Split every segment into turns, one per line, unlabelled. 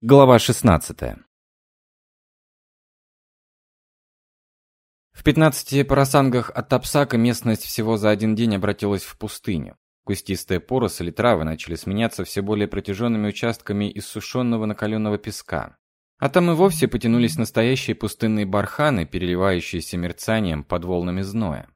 Глава 16. В 15 парасангах от Тапсака местность всего за один день обратилась в пустыню. Кустистые поросли травы начали сменяться все более протяженными участками иссушенного накаленного песка. А там и вовсе потянулись настоящие пустынные барханы, переливающиеся мерцанием под волнами зноя.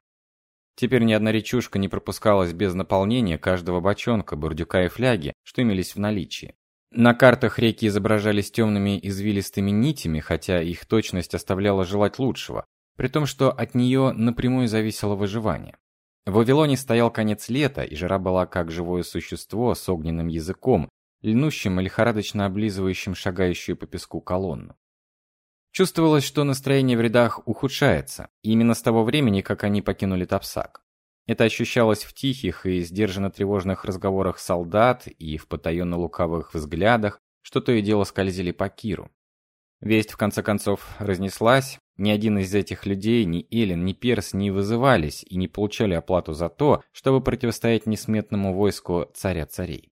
Теперь ни одна речушка не пропускалась без наполнения каждого бочонка, бурдюка и фляги, что имелись в наличии. На картах реки изображались темными извилистыми нитями, хотя их точность оставляла желать лучшего, при том, что от нее напрямую зависело выживание. В Вавилоне стоял конец лета, и жара была как живое существо с огненным языком, льнущим и лихорадочно облизывающим шагающую по песку колонну. Чувствовалось, что настроение в рядах ухудшается, именно с того времени, как они покинули Тапсак. Это ощущалось в тихих и сдержанно тревожных разговорах солдат и в потаенно лукавых взглядах, что то и дело скользили по Киру. Весть в конце концов разнеслась. Ни один из этих людей, ни Элен, ни Перс не вызывались и не получали оплату за то, чтобы противостоять несметному войску царя царей.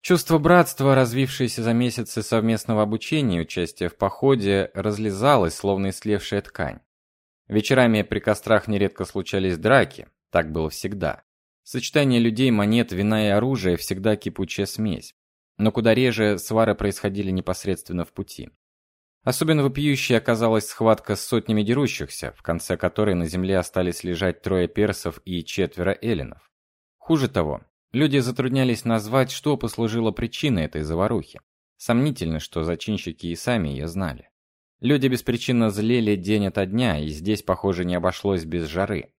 Чувство братства, развившееся за месяцы совместного обучения и участия в походе, разлезалось, словно истлевшая ткань. Вечерами при кострах нередко случались драки, так было всегда. Сочетание людей, монет, вина и оружия всегда кипучая смесь. Но куда реже свары происходили непосредственно в пути. Особенно вопиющей оказалась схватка с сотнями дерущихся, в конце которой на земле остались лежать трое персов и четверо эллинов. Хуже того, люди затруднялись назвать, что послужило причиной этой заварухи. Сомнительно, что зачинщики и сами ее знали. Люди беспричинно злели день ото дня, и здесь, похоже, не обошлось без жары.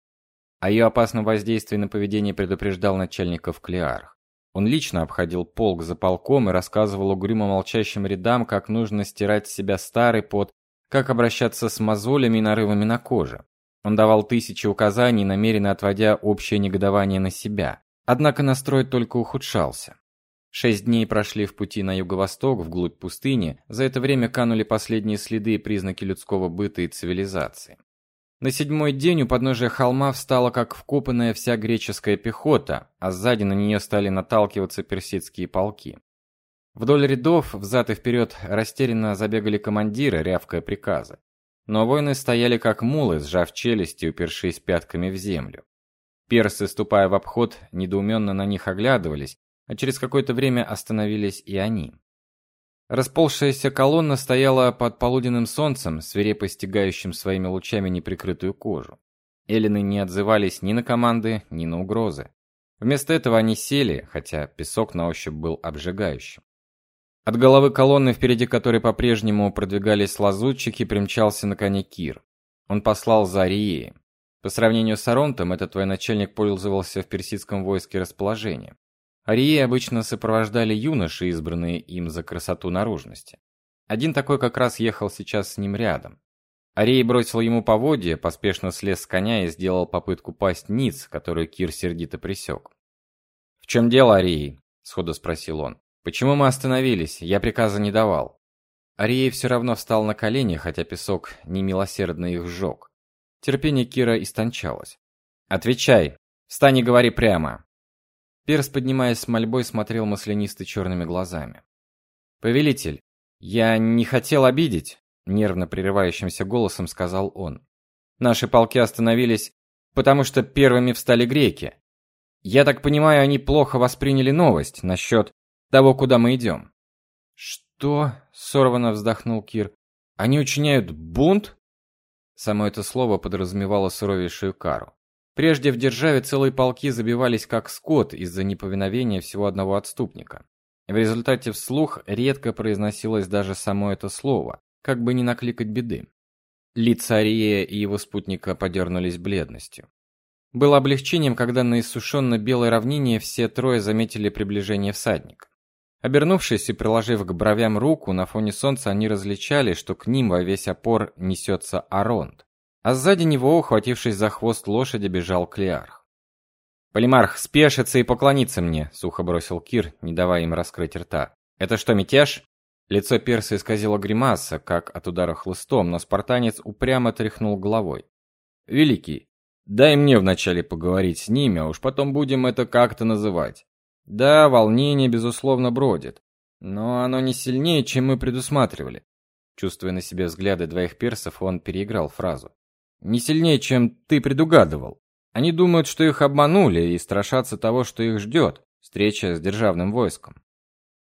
О ее опасном воздействии на поведение предупреждал начальников Клеарх. Он лично обходил полк за полком и рассказывал угрюмо молчащим рядам, как нужно стирать с себя старый пот, как обращаться с мозолями и нарывами на коже. Он давал тысячи указаний, намеренно отводя общее негодование на себя. Однако настрой только ухудшался. Шесть дней прошли в пути на юго-восток, вглубь пустыни. За это время канули последние следы и признаки людского быта и цивилизации. На седьмой день у подножия холма встала как вкопанная вся греческая пехота, а сзади на нее стали наталкиваться персидские полки. Вдоль рядов взад и вперед растерянно забегали командиры, рявкая приказы. Но воины стояли как мулы, сжав челюсти, упершись пятками в землю. Персы, ступая в обход, недоуменно на них оглядывались, а через какое-то время остановились и они. Расползшаяся колонна стояла под полуденным солнцем, свирепо стягающим своими лучами неприкрытую кожу. Эллины не отзывались ни на команды, ни на угрозы. Вместо этого они сели, хотя песок на ощупь был обжигающим. От головы колонны, впереди которой по-прежнему продвигались лазутчики, примчался на коне Кир. Он послал за Арией. По сравнению с Аронтом, этот военачальник пользовался в персидском войске расположением. Арии обычно сопровождали юноши, избранные им за красоту наружности. Один такой как раз ехал сейчас с ним рядом. Арей бросил ему поводья, поспешно слез с коня и сделал попытку пасть ниц, которую Кир сердито пресек. "В чем дело, Арей?" сходу спросил он. "Почему мы остановились? Я приказа не давал". Арей все равно встал на колени, хотя песок немилосердно их сжег. Терпение Кира истончалось. "Отвечай. Встань и говори прямо. Перс, поднимаясь с мольбой, смотрел маслянисто черными глазами. "Повелитель, я не хотел обидеть", нервно прерывающимся голосом сказал он. "Наши полки остановились, потому что первыми встали греки. Я так понимаю, они плохо восприняли новость насчет того, куда мы идем». "Что?" сорвано вздохнул Кир. "Они учиняют бунт?" Само это слово подразумевало суровейшую кару. Прежде в державе целые полки забивались как скот из-за неповиновения всего одного отступника. В результате вслух редко произносилось даже само это слово, как бы не накликать беды. Лица Ариея и его спутника подернулись бледностью. Было облегчением, когда на иссушенно белой равнине все трое заметили приближение всадника. Обернувшись и приложив к бровям руку, на фоне солнца они различали, что к ним во весь опор несется Аронт а сзади него, ухватившись за хвост лошади, бежал Клеарх. «Полимарх, спешится и поклониться мне», — сухо бросил Кир, не давая им раскрыть рта. «Это что, мятеж?» Лицо перса исказило гримаса, как от удара хлыстом, но спартанец упрямо тряхнул головой. «Великий, дай мне вначале поговорить с ними, а уж потом будем это как-то называть. Да, волнение, безусловно, бродит. Но оно не сильнее, чем мы предусматривали. Чувствуя на себе взгляды двоих персов, он переиграл фразу. Не сильнее, чем ты предугадывал. Они думают, что их обманули и страшатся того, что их ждет – встреча с державным войском.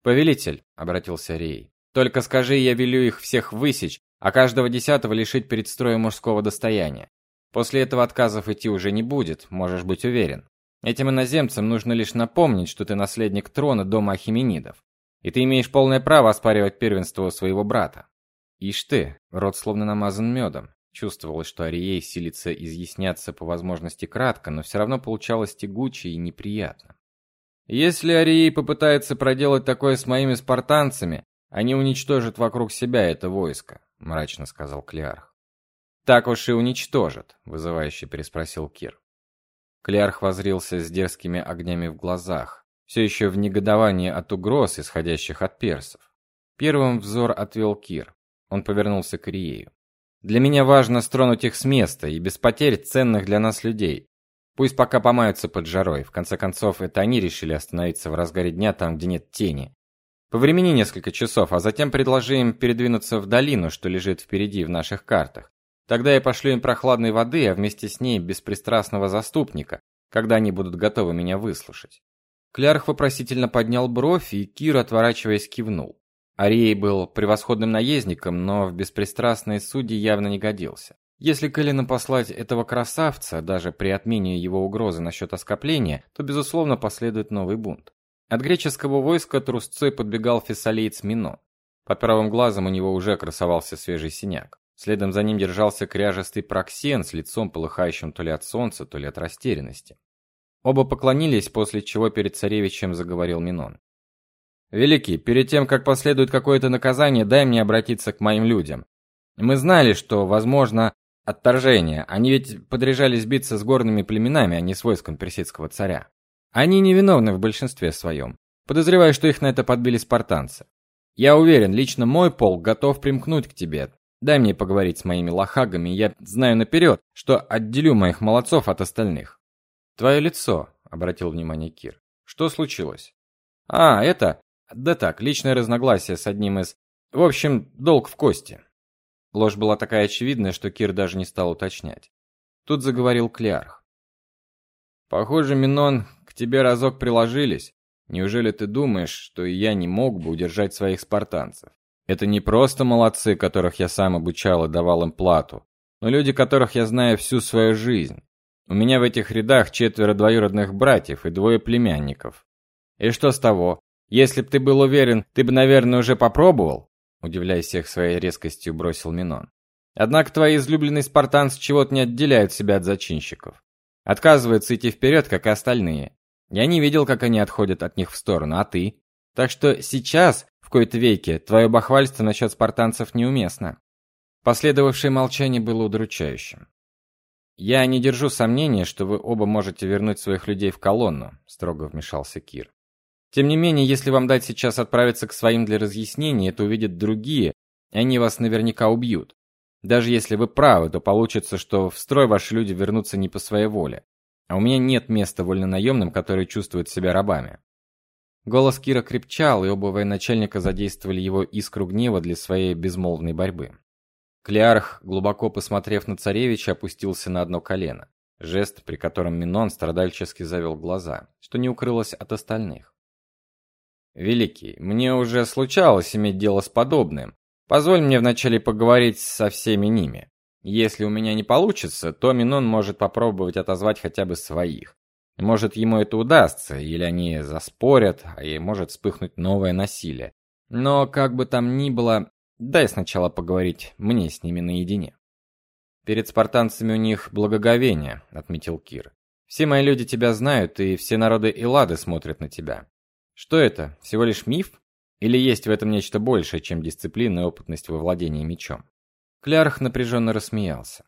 Повелитель, обратился Рей. Только скажи, я велю их всех высечь, а каждого десятого лишить перед строем мужского достояния. После этого отказов идти уже не будет, можешь быть уверен. Этим иноземцам нужно лишь напомнить, что ты наследник трона дома Ахименидов, и ты имеешь полное право оспаривать первенство своего брата. Ишь ты, рот словно намазан медом. Чувствовалось, что Арией силится изъясняться по возможности кратко, но все равно получалось тягуче и неприятно. Если Арией попытается проделать такое с моими спартанцами, они уничтожат вокруг себя это войско, мрачно сказал Клеарх. Так уж и уничтожат, вызывающе переспросил Кир. Клеарх возрился с дерзкими огнями в глазах, все еще в негодовании от угроз, исходящих от персов. Первым взор отвел Кир. Он повернулся к Ириею. Для меня важно стронуть их с места и без потерь ценных для нас людей. Пусть пока помаются под жарой. В конце концов, это они решили остановиться в разгаре дня там, где нет тени. Повремени несколько часов, а затем предложи им передвинуться в долину, что лежит впереди в наших картах. Тогда я пошлю им прохладной воды, а вместе с ней беспристрастного заступника, когда они будут готовы меня выслушать. Клярх вопросительно поднял бровь, и Кир, отворачиваясь, кивнул. Арей был превосходным наездником, но в беспристрастные судьи явно не годился. Если Кэллина послать этого красавца, даже при отмене его угрозы насчет оскопления, то безусловно последует новый бунт. От греческого войска трусцой подбегал фессалиец Мино. Под правым глазом у него уже красовался свежий синяк. Следом за ним держался кряжестый Проксен с лицом полыхающим то ли от солнца, то ли от растерянности. Оба поклонились, после чего перед царевичем заговорил Минон. Великий, перед тем, как последует какое-то наказание, дай мне обратиться к моим людям. Мы знали, что возможно отторжение. Они ведь подряжались биться с горными племенами, а не с войском персидского царя. Они невиновны в большинстве своем. Подозреваю, что их на это подбили спартанцы. Я уверен, лично мой полк готов примкнуть к тебе. Дай мне поговорить с моими лохагами, я знаю наперед, что отделю моих молодцов от остальных. Твое лицо, обратил внимание Кир. Что случилось? А, это да так, личное разногласие с одним из... В общем, долг в кости. Ложь была такая очевидная, что Кир даже не стал уточнять. Тут заговорил Клеарх. Похоже, Минон, к тебе разок приложились. Неужели ты думаешь, что я не мог бы удержать своих спартанцев? Это не просто молодцы, которых я сам обучал и давал им плату, но люди, которых я знаю всю свою жизнь. У меня в этих рядах четверо двоюродных братьев и двое племянников. И что с того? Если б ты был уверен, ты бы, наверное, уже попробовал, удивляясь всех своей резкостью, бросил Минон. Однако твои излюбленные спартанцы чего-то не отделяют себя от зачинщиков. Отказываются идти вперед, как и остальные. Я не видел, как они отходят от них в сторону, а ты? Так что сейчас, в кои-то веке, твое бахвальство насчет спартанцев неуместно. Последовавшее молчание было удручающим. Я не держу сомнения, что вы оба можете вернуть своих людей в колонну, строго вмешался Кир. Тем не менее, если вам дать сейчас отправиться к своим для разъяснений, это увидят другие, и они вас наверняка убьют. Даже если вы правы, то получится, что в строй ваши люди вернутся не по своей воле. А у меня нет места вольнонаемным, которые чувствуют себя рабами. Голос Кира крепчал, и оба военачальника задействовали его искру гнева для своей безмолвной борьбы. Клеарх, глубоко посмотрев на царевича, опустился на одно колено. Жест, при котором Минон страдальчески завел глаза, что не укрылось от остальных. Великий, мне уже случалось иметь дело с подобным. Позволь мне вначале поговорить со всеми ними. Если у меня не получится, то Минон может попробовать отозвать хотя бы своих. Может, ему это удастся, или они заспорят, а и может вспыхнуть новое насилие. Но как бы там ни было, дай сначала поговорить мне с ними наедине. Перед спартанцами у них благоговение, отметил Кир. Все мои люди тебя знают, и все народы Эллады смотрят на тебя. Что это? Всего лишь миф? Или есть в этом нечто большее, чем дисциплина и опытность во владении мечом? Клярх напряженно рассмеялся.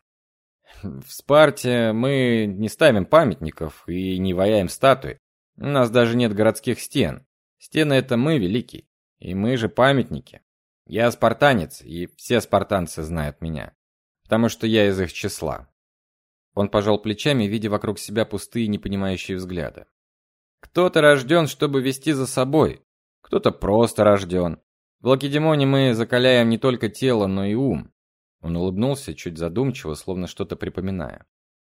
В Спарте мы не ставим памятников и не ваяем статуи. У нас даже нет городских стен. Стены это мы, великий. И мы же памятники. Я спартанец, и все спартанцы знают меня, потому что я из их числа. Он пожал плечами, видя вокруг себя пустые, непонимающие взгляды. Кто-то рожден, чтобы вести за собой. кто-то просто рожден. В Лакедемоне мы закаляем не только тело, но и ум. Он улыбнулся, чуть задумчиво, словно что-то припоминая.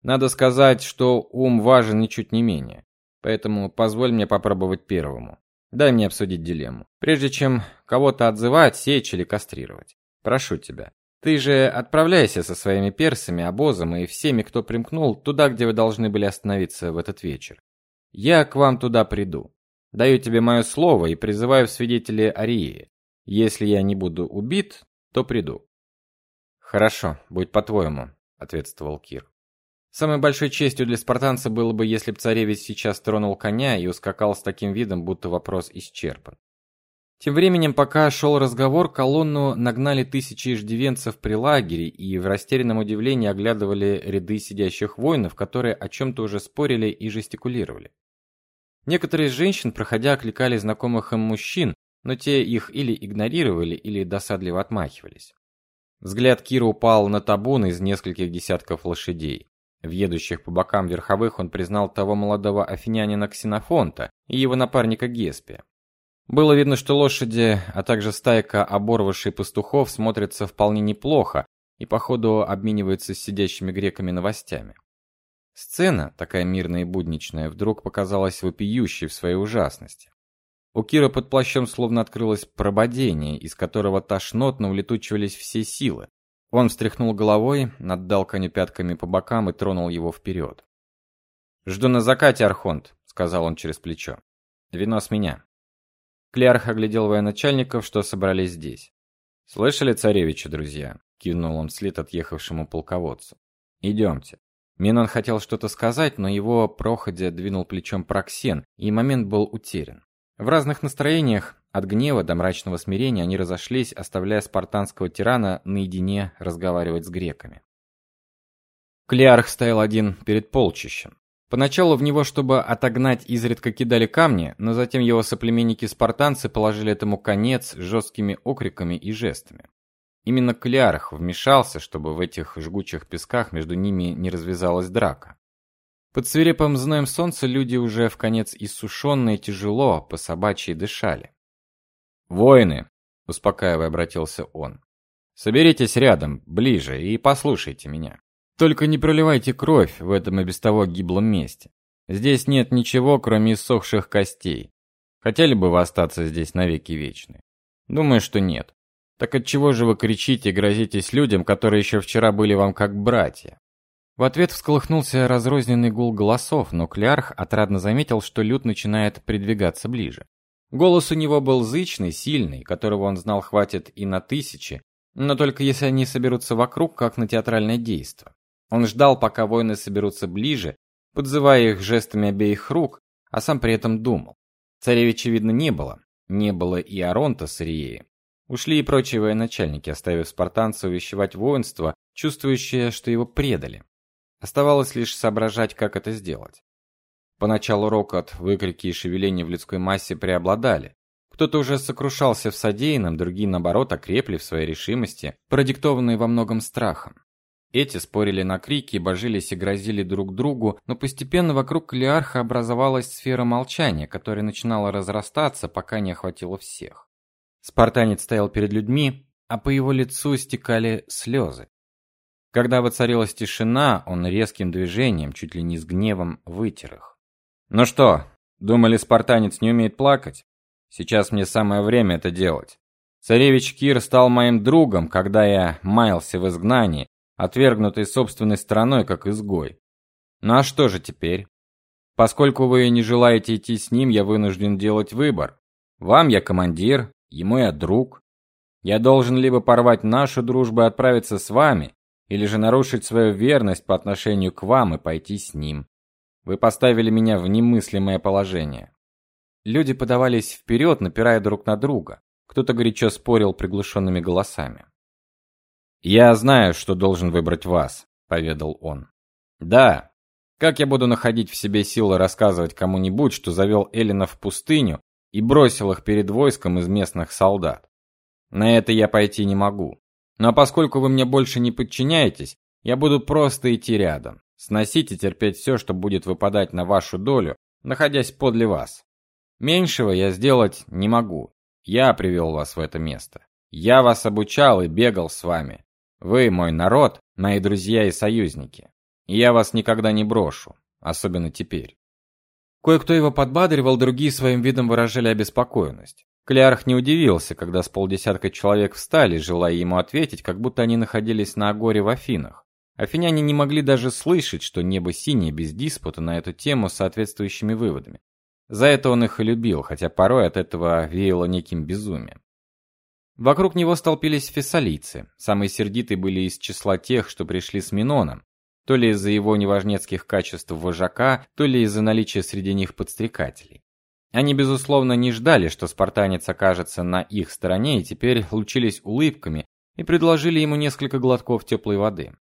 Надо сказать, что ум важен ничуть не менее. Поэтому позволь мне попробовать первому. Дай мне обсудить дилемму. Прежде чем кого-то отзывать, сечь или кастрировать. Прошу тебя. Ты же отправляйся со своими персами, обозом и всеми, кто примкнул, туда, где вы должны были остановиться в этот вечер. Я к вам туда приду. Даю тебе мое слово и призываю в свидетели Арии. Если я не буду убит, то приду. Хорошо, будет по-твоему, ответствовал Кир. Самой большой честью для спартанца было бы, если б царевич сейчас тронул коня и ускакал с таким видом, будто вопрос исчерпан. Тем временем, пока шел разговор, колонну нагнали тысячи иждивенцев при лагере и в растерянном удивлении оглядывали ряды сидящих воинов, которые о чем то уже спорили и жестикулировали. Некоторые из женщин, проходя, окликали знакомых им мужчин, но те их или игнорировали, или досадливо отмахивались. Взгляд Кира упал на табун из нескольких десятков лошадей. В по бокам верховых он признал того молодого афинянина Ксенофонта и его напарника Геспия. Было видно, что лошади, а также стайка оборвавших пастухов смотрятся вполне неплохо и походу обмениваются с сидящими греками новостями. Сцена, такая мирная и будничная, вдруг показалась вопиющей в своей ужасности. У Кира под плащом словно открылось прободение, из которого тошнотно улетучивались все силы. Он встряхнул головой, наддал коню пятками по бокам и тронул его вперед. «Жду на закате, Архонт», — сказал он через плечо. «Вино с меня». Клярх оглядел военачальников, что собрались здесь. «Слышали, царевича, друзья?» — кивнул он вслед отъехавшему полководцу. «Идемте». Минон хотел что-то сказать, но его проходя двинул плечом Проксен, и момент был утерян. В разных настроениях, от гнева до мрачного смирения они разошлись, оставляя спартанского тирана наедине разговаривать с греками. Клеарх стоял один перед полчищем. Поначалу в него, чтобы отогнать, изредка кидали камни, но затем его соплеменники-спартанцы положили этому конец жесткими окриками и жестами. Именно Клеарх вмешался, чтобы в этих жгучих песках между ними не развязалась драка. Под свирепым зноем солнца люди уже в конец иссушенные тяжело по собачьи дышали. Воины, успокаивая, обратился он. Соберитесь рядом, ближе и послушайте меня. Только не проливайте кровь в этом и без того гиблом месте. Здесь нет ничего, кроме иссохших костей. Хотели бы вы остаться здесь навеки вечны? Думаю, что нет. Так от чего же вы кричите и грозитесь людям, которые еще вчера были вам как братья? В ответ всколыхнулся разрозненный гул голосов, но Клярх отрадно заметил, что люд начинает придвигаться ближе. Голос у него был зычный, сильный, которого он знал хватит и на тысячи, но только если они соберутся вокруг, как на театральное действо. Он ждал, пока воины соберутся ближе, подзывая их жестами обеих рук, а сам при этом думал. Царевича видно не было, не было и Аронта с Ирией. Ушли и прочие военачальники, оставив спартанцев увещевать воинство, чувствующее, что его предали. Оставалось лишь соображать, как это сделать. Поначалу рокот, выкрики и шевеления в людской массе преобладали. Кто-то уже сокрушался в содеянном, другие наоборот окрепли в своей решимости, продиктованной во многом страхом. Эти спорили на крики, божились и грозили друг другу, но постепенно вокруг Клеарха образовалась сфера молчания, которая начинала разрастаться, пока не охватила всех. Спартанец стоял перед людьми, а по его лицу стекали слезы. Когда воцарилась тишина, он резким движением, чуть ли не с гневом, вытер их. Ну что, думали, спартанец не умеет плакать? Сейчас мне самое время это делать. Царевич Кир стал моим другом, когда я маялся в изгнании, отвергнутый собственной страной как изгой. Ну а что же теперь? Поскольку вы не желаете идти с ним, я вынужден делать выбор. Вам я командир, ему я друг. Я должен либо порвать нашу дружбу и отправиться с вами, или же нарушить свою верность по отношению к вам и пойти с ним. Вы поставили меня в немыслимое положение. Люди подавались вперед, напирая друг на друга. Кто-то горячо спорил приглушенными голосами. Я знаю, что должен выбрать вас, поведал он. Да. Как я буду находить в себе силы рассказывать кому-нибудь, что завел Эллинов в пустыню и бросил их перед войском из местных солдат? На это я пойти не могу. Но поскольку вы мне больше не подчиняетесь, я буду просто идти рядом. Сносить и терпеть все, что будет выпадать на вашу долю, находясь подле вас. Меньшего я сделать не могу. Я привел вас в это место. Я вас обучал и бегал с вами. Вы мой народ, мои друзья и союзники. И я вас никогда не брошу, особенно теперь. Кое-кто его подбадривал, другие своим видом выражали обеспокоенность. Клярх не удивился, когда с полдесятка человек встали, желая ему ответить, как будто они находились на Агоре в Афинах. Афиняне не могли даже слышать, что небо синее без диспута на эту тему с соответствующими выводами. За это он их и любил, хотя порой от этого веяло неким безумием. Вокруг него столпились фессалийцы. Самые сердитые были из числа тех, что пришли с Миноном, то ли из-за его неважнецких качеств вожака, то ли из-за наличия среди них подстрекателей. Они безусловно не ждали, что спартанец окажется на их стороне, и теперь лучились улыбками и предложили ему несколько глотков теплой воды.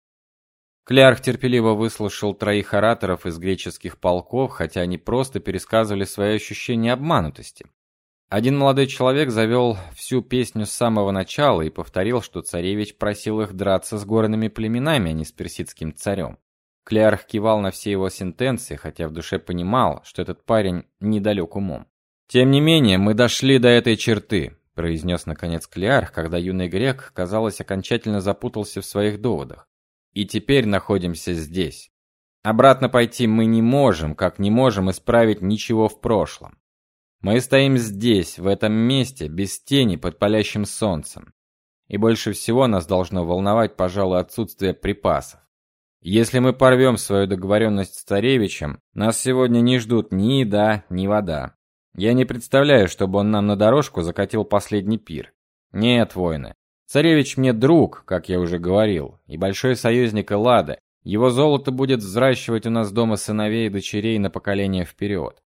Клярх терпеливо выслушал троих ораторов из греческих полков, хотя они просто пересказывали свои ощущения обманутости. Один молодой человек завел всю песню с самого начала и повторил, что царевич просил их драться с горными племенами, а не с персидским царем. Клярх кивал на все его сентенции, хотя в душе понимал, что этот парень недалек умом. Тем не менее, мы дошли до этой черты, произнес наконец Клярх, когда юный грек, казалось, окончательно запутался в своих доводах и теперь находимся здесь. Обратно пойти мы не можем, как не можем исправить ничего в прошлом. Мы стоим здесь, в этом месте, без тени под палящим солнцем. И больше всего нас должно волновать, пожалуй, отсутствие припасов. Если мы порвем свою договоренность с царевичем, нас сегодня не ждут ни еда, ни вода. Я не представляю, чтобы он нам на дорожку закатил последний пир. Нет, воины, Царевич мне друг, как я уже говорил, и большой союзник Эллады. Его золото будет взращивать у нас дома сыновей и дочерей на поколение вперед.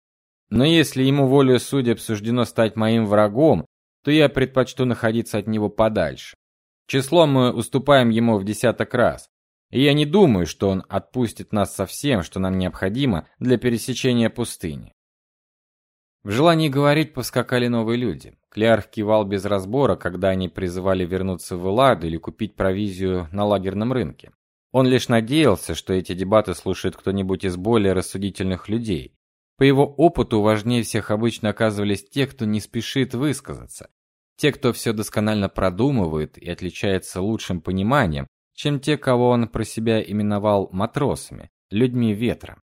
Но если ему волею судеб суждено стать моим врагом, то я предпочту находиться от него подальше. Числом мы уступаем ему в десяток раз. И я не думаю, что он отпустит нас со всем, что нам необходимо для пересечения пустыни. В желании говорить поскакали новые люди. Клярх кивал без разбора, когда они призывали вернуться в Элладу или купить провизию на лагерном рынке. Он лишь надеялся, что эти дебаты слушает кто-нибудь из более рассудительных людей. По его опыту важнее всех обычно оказывались те, кто не спешит высказаться, те, кто все досконально продумывает и отличается лучшим пониманием, чем те, кого он про себя именовал матросами, людьми ветра.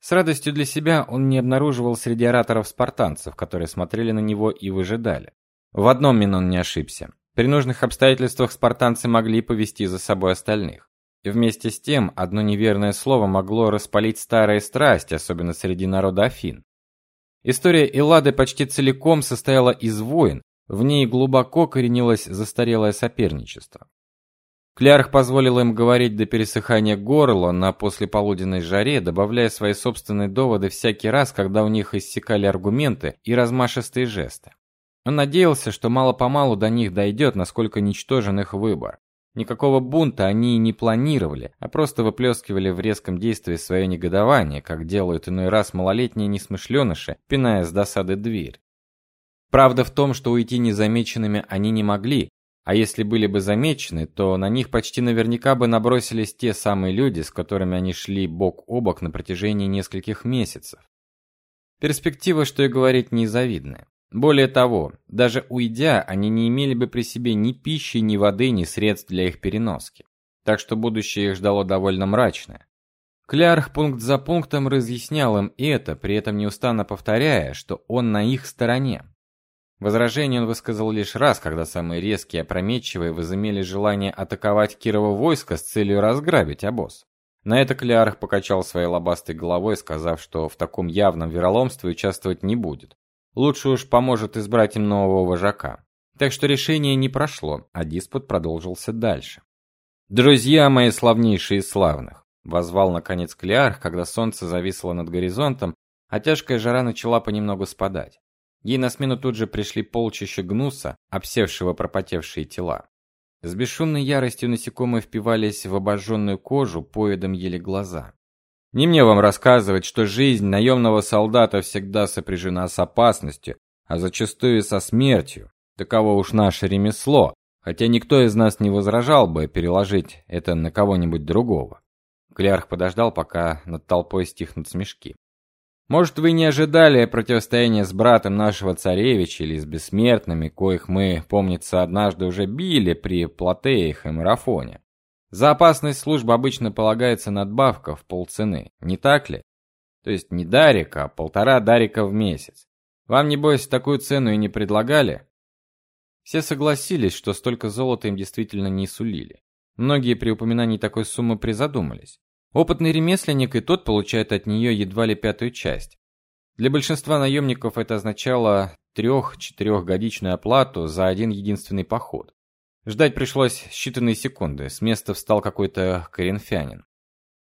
С радостью для себя он не обнаруживал среди ораторов спартанцев, которые смотрели на него и выжидали. В одном Минон не ошибся. При нужных обстоятельствах спартанцы могли повести за собой остальных. Вместе с тем, одно неверное слово могло распалить старые страсти, особенно среди народа Афин. История Эллады почти целиком состояла из войн, в ней глубоко коренилось застарелое соперничество. Клярх позволил им говорить до пересыхания горла на послеполуденной жаре, добавляя свои собственные доводы всякий раз, когда у них иссякали аргументы и размашистые жесты. Он надеялся, что мало-помалу до них дойдет, насколько ничтожен их выбор. Никакого бунта они не планировали, а просто выплескивали в резком действии свое негодование, как делают иной раз малолетние несмышленыши, пиная с досады дверь. Правда в том, что уйти незамеченными они не могли, а если были бы замечены, то на них почти наверняка бы набросились те самые люди, с которыми они шли бок о бок на протяжении нескольких месяцев. Перспектива, что и говорить, незавидная. Более того, даже уйдя, они не имели бы при себе ни пищи, ни воды, ни средств для их переноски. Так что будущее их ждало довольно мрачное. Клярх пункт за пунктом разъяснял им это, при этом неустанно повторяя, что он на их стороне. Возражение он высказал лишь раз, когда самые резкие опрометчивые возымели желание атаковать Кирово войско с целью разграбить обоз. На это Клеарх покачал своей лобастой головой, сказав, что в таком явном вероломстве участвовать не будет. Лучше уж поможет избрать им нового вожака. Так что решение не прошло, а диспут продолжился дальше. Друзья мои славнейшие из славных, возвал наконец Клеарх, когда солнце зависло над горизонтом, а тяжкая жара начала понемногу спадать. Ей на смену тут же пришли полчища гнуса, обсевшего пропотевшие тела. С бесшумной яростью насекомые впивались в обожженную кожу, поедом ели глаза. Не мне вам рассказывать, что жизнь наемного солдата всегда сопряжена с опасностью, а зачастую со смертью. Таково уж наше ремесло, хотя никто из нас не возражал бы переложить это на кого-нибудь другого. Клярх подождал, пока над толпой стихнут смешки. Может, вы не ожидали противостояния с братом нашего царевича или с бессмертными, коих мы, помнится, однажды уже били при Платеях и Марафоне. За опасность службы обычно полагается надбавка в полцены, не так ли? То есть не дарика, а полтора дарика в месяц. Вам, небось, такую цену и не предлагали? Все согласились, что столько золота им действительно не сулили. Многие при упоминании такой суммы призадумались. Опытный ремесленник и тот получает от нее едва ли пятую часть. Для большинства наемников это означало трех-четырехгодичную оплату за один единственный поход. Ждать пришлось считанные секунды. С места встал какой-то коринфянин.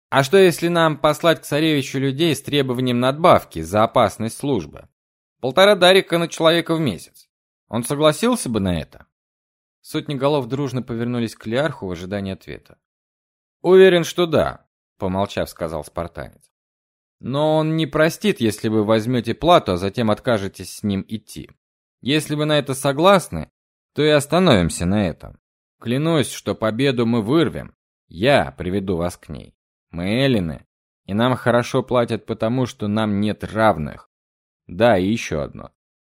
А что если нам послать к царевичу людей с требованием надбавки за опасность службы? Полтора дарика на человека в месяц. Он согласился бы на это? Сотни голов дружно повернулись к Лиарху в ожидании ответа. Уверен, что да, помолчав, сказал спартанец. Но он не простит, если вы возьмете плату, а затем откажетесь с ним идти. Если вы на это согласны, то и остановимся на этом. Клянусь, что победу мы вырвем. Я приведу вас к ней. Мы эллины, и нам хорошо платят потому, что нам нет равных. Да, и еще одно.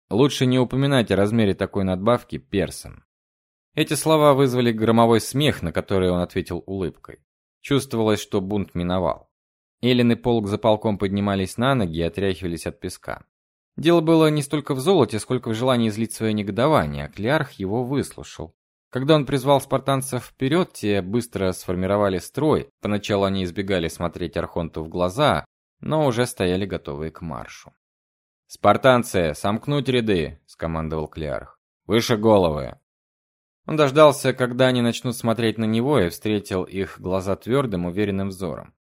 Лучше не упоминать о размере такой надбавки персам. Эти слова вызвали громовой смех, на который он ответил улыбкой. Чувствовалось, что бунт миновал. Эллин и полк за полком поднимались на ноги и отряхивались от песка. Дело было не столько в золоте, сколько в желании излить свое негодование, а Клеарх его выслушал. Когда он призвал спартанцев вперед, те быстро сформировали строй. Поначалу они избегали смотреть архонту в глаза, но уже стояли готовые к маршу. "Спартанцы, сомкнуть ряды", скомандовал Клеарх. "Выше головы". Он дождался, когда они начнут смотреть на него, и встретил их глаза твердым, уверенным взором.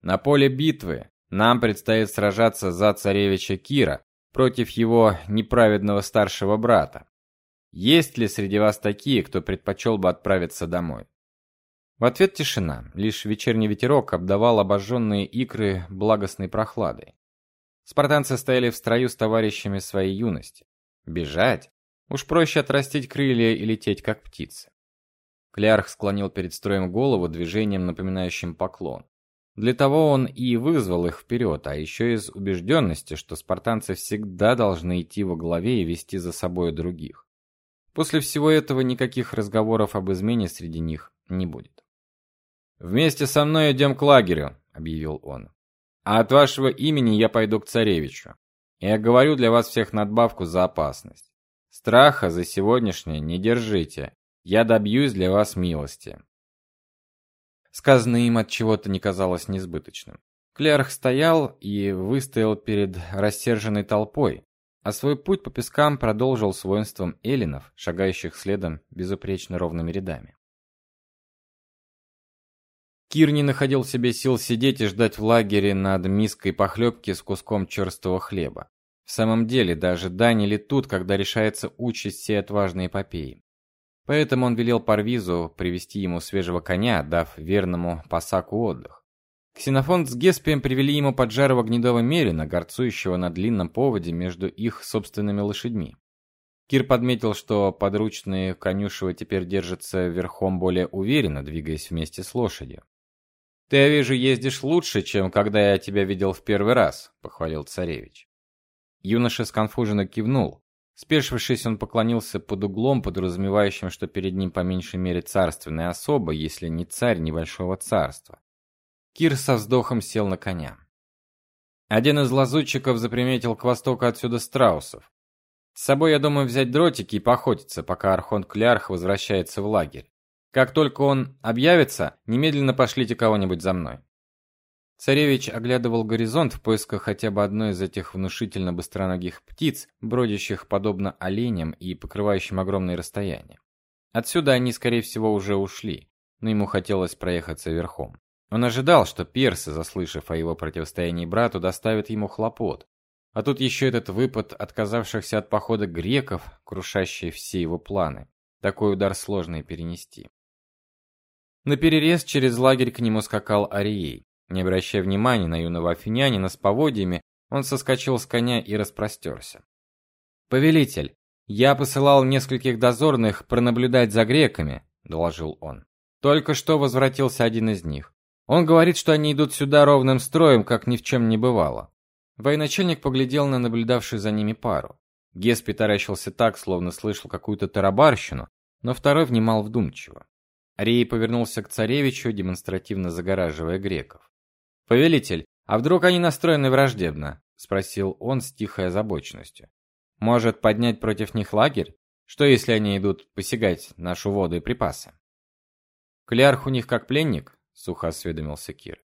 На поле битвы нам предстоит сражаться за царевича Кира, против его неправедного старшего брата. Есть ли среди вас такие, кто предпочел бы отправиться домой? В ответ тишина, лишь вечерний ветерок обдавал обожженные икры благостной прохладой. Спартанцы стояли в строю с товарищами своей юности. Бежать? Уж проще отрастить крылья и лететь как птицы. Клярх склонил перед строем голову движением, напоминающим поклон. Для того он и вызвал их вперед, а еще из убежденности, что спартанцы всегда должны идти во главе и вести за собой других. После всего этого никаких разговоров об измене среди них не будет. Вместе со мной идем к лагерю, объявил он. А от вашего имени я пойду к царевичу. Я говорю для вас всех надбавку за опасность. Страха за сегодняшнее не держите. Я добьюсь для вас милости. Сказанное им от чего-то не казалось несбыточным. Клерх стоял и выстоял перед рассерженной толпой, а свой путь по пескам продолжил с воинством эллинов, шагающих следом безупречно ровными рядами. Кир не находил в себе сил сидеть и ждать в лагере над миской похлебки с куском черствого хлеба. В самом деле, даже ожидания ли тут, когда решается участь всей отважной эпопеи. Поэтому он велел Парвизу привести ему свежего коня, дав верному пасаку отдых. Ксенофонт с Геспием привели ему поджарого гнедого мерина, горцующего на длинном поводе между их собственными лошадьми. Кир подметил, что подручные конюшева теперь держатся верхом более уверенно, двигаясь вместе с лошадью. Ты, я вижу, ездишь лучше, чем когда я тебя видел в первый раз, похвалил царевич. Юноша сконфуженно кивнул. Спешившись, он поклонился под углом, подразумевающим, что перед ним по меньшей мере царственная особа, если не царь небольшого царства. Кир со вздохом сел на коня. Один из лазутчиков заприметил к востоку отсюда страусов. С собой я думаю взять дротики и поохотиться, пока архонт Клярх возвращается в лагерь. Как только он объявится, немедленно пошлите кого-нибудь за мной. Царевич оглядывал горизонт в поисках хотя бы одной из этих внушительно быстроногих птиц, бродящих подобно оленям и покрывающим огромные расстояния. Отсюда они, скорее всего, уже ушли, но ему хотелось проехаться верхом. Он ожидал, что персы, заслышав о его противостоянии брату, доставят ему хлопот. А тут еще этот выпад отказавшихся от похода греков, крушащий все его планы. Такой удар сложно перенести. На перерез через лагерь к нему скакал Арией. Не обращая внимания на юного афинянина с поводьями, он соскочил с коня и распростерся. Повелитель, я посылал нескольких дозорных пронаблюдать за греками, доложил он. Только что возвратился один из них. Он говорит, что они идут сюда ровным строем, как ни в чем не бывало. Военачальник поглядел на наблюдавшую за ними пару. Геспи таращился так, словно слышал какую-то тарабарщину, но второй внимал вдумчиво. Рей повернулся к царевичу, демонстративно загораживая греков. "Повелитель, а вдруг они настроены враждебно?" спросил он с тихой озабоченностью. "Может, поднять против них лагерь? Что если они идут посягать нашу воду и припасы?" "Клярх у них как пленник?" сухо осведомился Кир.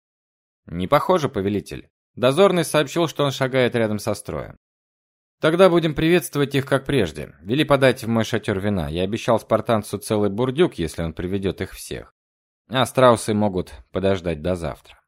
"Не похоже, повелитель. Дозорный сообщил, что он шагает рядом со строем. Тогда будем приветствовать их как прежде. Вели подать в мой шатер вина. Я обещал спартанцу целый бурдюк, если он приведет их всех. А страусы могут подождать до завтра.